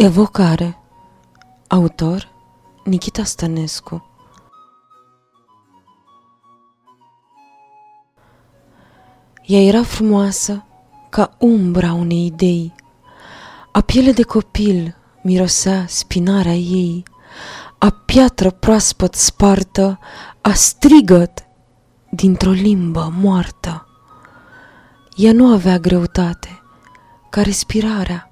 Evocare Autor Nikita Stănescu Ea era frumoasă ca umbra unei idei. A piele de copil mirosea spinarea ei, a piatră proaspăt spartă, a strigăt dintr-o limbă moartă. Ea nu avea greutate, ca respirarea,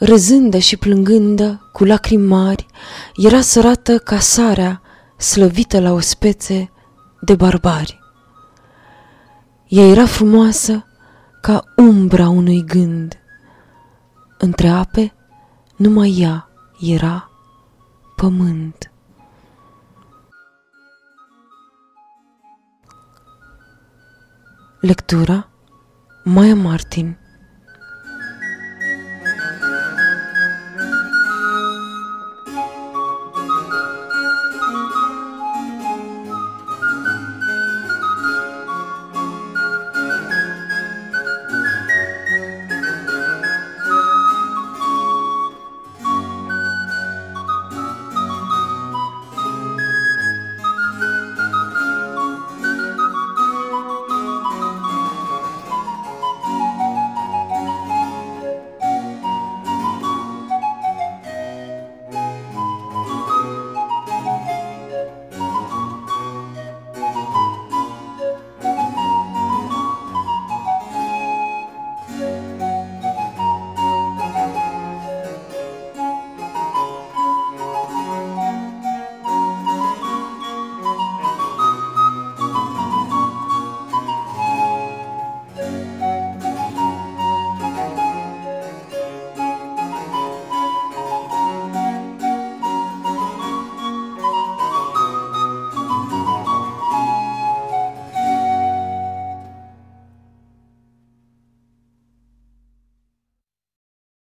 râzândă și plângândă, cu lacrimi mari, era sărată ca sarea, slăvită la spețe de barbari. Ea era frumoasă ca umbra unui gând. Între ape, numai ea era pământ. Lectura Maya Martin